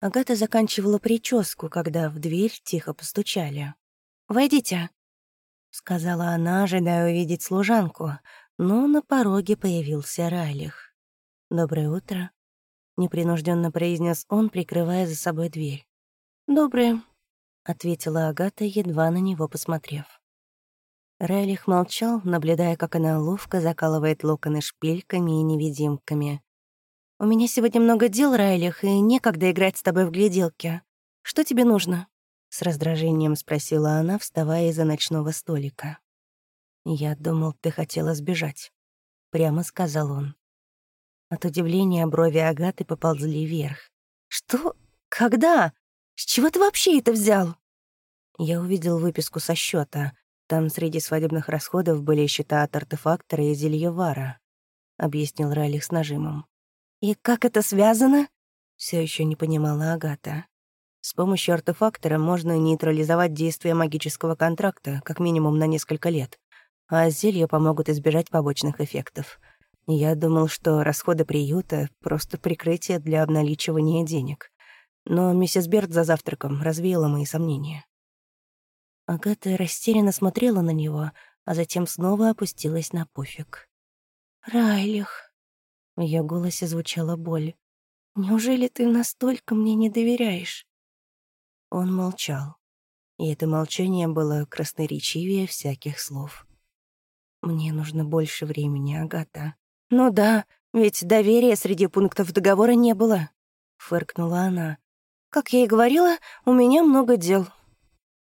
Агата заканчивала прическу, когда в дверь тихо постучали. «Войдите», — сказала она, ожидая увидеть служанку, но на пороге появился Райлих. «Доброе утро», — непринужденно произнес он, прикрывая за собой дверь. «Доброе», — ответила Агата, едва на него посмотрев. Райлих молчал, наблюдая, как она ловко закалывает локоны шпильками и невидимками. «У меня сегодня много дел, Райлих, и некогда играть с тобой в гляделки. Что тебе нужно?» С раздражением спросила она, вставая из-за ночного столика. «Я думал, ты хотела сбежать», — прямо сказал он. От удивления брови Агаты поползли вверх. «Что? Когда? С чего ты вообще это взял?» Я увидел выписку со счета. Там среди свадебных расходов были счета от артефактора и зельевара, — объяснил Райлих с нажимом. «И как это связано?» — все еще не понимала Агата. С помощью артефактора можно нейтрализовать действие магического контракта как минимум на несколько лет, а зелья помогут избежать побочных эффектов. Я думал, что расходы приюта — просто прикрытие для обналичивания денег. Но миссис Берт за завтраком развеяла мои сомнения. Агата растерянно смотрела на него, а затем снова опустилась на пуфик. «Райлих», в ее голосе звучала боль. «Неужели ты настолько мне не доверяешь?» Он молчал, и это молчание было красноречивее всяких слов. «Мне нужно больше времени, Агата». «Ну да, ведь доверия среди пунктов договора не было», — фыркнула она. «Как я и говорила, у меня много дел».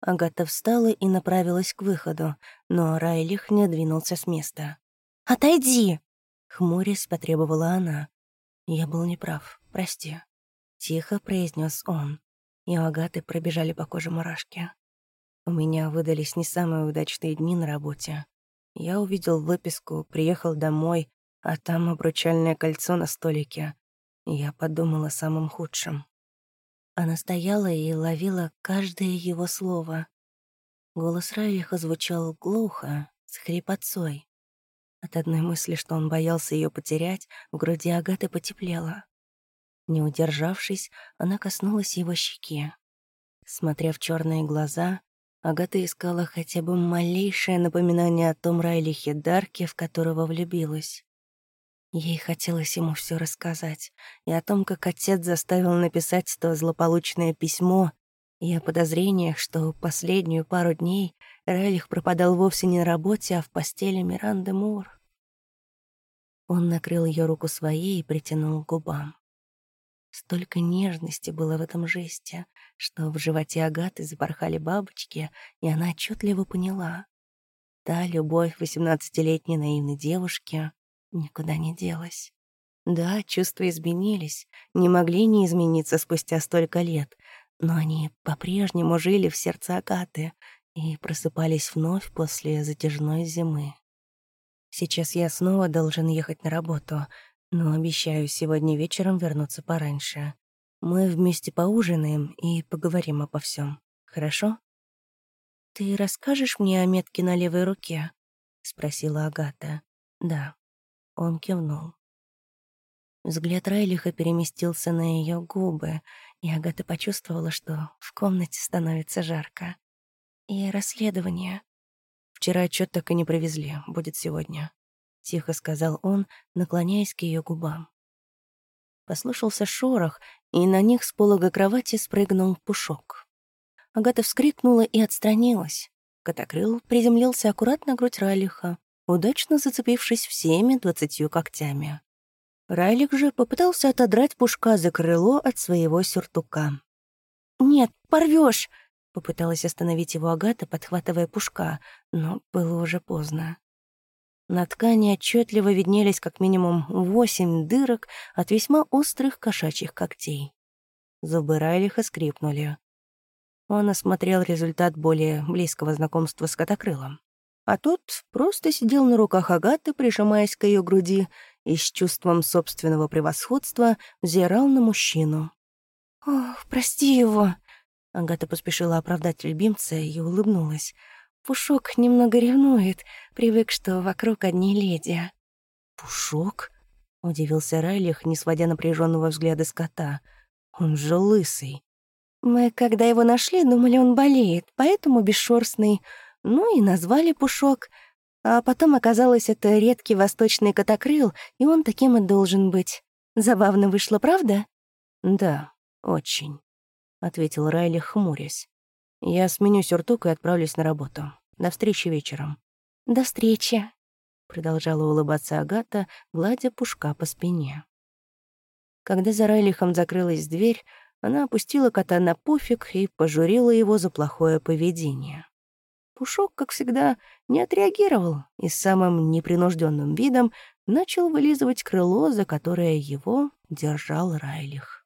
Агата встала и направилась к выходу, но Райлих не двинулся с места. «Отойди!» Хмурясь, потребовала она. «Я был неправ, прости», — тихо произнес он. И у Агаты пробежали по коже мурашки. У меня выдались не самые удачные дни на работе. Я увидел выписку, приехал домой, а там обручальное кольцо на столике. Я подумала о самом худшем. Она стояла и ловила каждое его слово. Голос Райлиха звучал глухо, с хрипотцой. От одной мысли, что он боялся ее потерять, в груди Агаты потеплело. Не удержавшись, она коснулась его щеки. Смотря в черные глаза, Агата искала хотя бы малейшее напоминание о том Райлихе Дарке, в которого влюбилась. Ей хотелось ему все рассказать, и о том, как отец заставил написать то злополучное письмо, и о подозрениях, что последнюю пару дней Райлих пропадал вовсе не на работе, а в постели Миранды Мур. Он накрыл ее руку своей и притянул к губам. Столько нежности было в этом жесте, что в животе Агаты запорхали бабочки, и она отчетливо поняла. Та любовь восемнадцатилетней наивной девушки никуда не делась. Да, чувства изменились, не могли не измениться спустя столько лет, но они по-прежнему жили в сердце Агаты, и просыпались вновь после затяжной зимы. Сейчас я снова должен ехать на работу, но обещаю сегодня вечером вернуться пораньше. Мы вместе поужинаем и поговорим обо всем. Хорошо? «Ты расскажешь мне о метке на левой руке?» — спросила Агата. «Да». Он кивнул. Взгляд Райлиха переместился на ее губы, и Агата почувствовала, что в комнате становится жарко и расследование. Вчера отчет так и не привезли, будет сегодня», — тихо сказал он, наклоняясь к ее губам. Послышался шорох, и на них с полога кровати спрыгнул пушок. Агата вскрикнула и отстранилась. Котокрыл приземлился аккуратно на грудь Райлиха, удачно зацепившись всеми двадцатью когтями. Райлик же попытался отодрать пушка за крыло от своего сюртука. «Нет, порвешь! Попыталась остановить его Агата, подхватывая пушка, но было уже поздно. На ткани отчетливо виднелись как минимум восемь дырок от весьма острых кошачьих когтей. Зубы Райлиха скрипнули. Он осмотрел результат более близкого знакомства с котокрылом. А тот просто сидел на руках Агаты, прижимаясь к ее груди, и с чувством собственного превосходства взирал на мужчину. «Ох, прости его!» Агата поспешила оправдать любимца и улыбнулась. Пушок немного ревнует, привык, что вокруг одни леди. «Пушок?» — удивился Райлих, не сводя напряженного взгляда с кота. Он же лысый. Мы, когда его нашли, думали, он болеет, поэтому бесшерстный. Ну и назвали Пушок. А потом оказалось, это редкий восточный котокрыл, и он таким и должен быть. Забавно вышло, правда? Да, очень, — ответил Райли, хмурясь. Я сменю сюртук и отправлюсь на работу. До встречи вечером. До встречи, — продолжала улыбаться Агата, гладя Пушка по спине. Когда за Райлихом закрылась дверь, она опустила кота на пуфик и пожурила его за плохое поведение. Пушок, как всегда, не отреагировал и с самым непринужденным видом начал вылизывать крыло, за которое его держал Райлих.